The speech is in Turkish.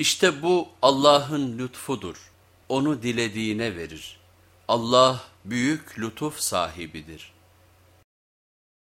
İşte bu Allah'ın lütfudur. Onu dilediğine verir. Allah büyük lütuf sahibidir.''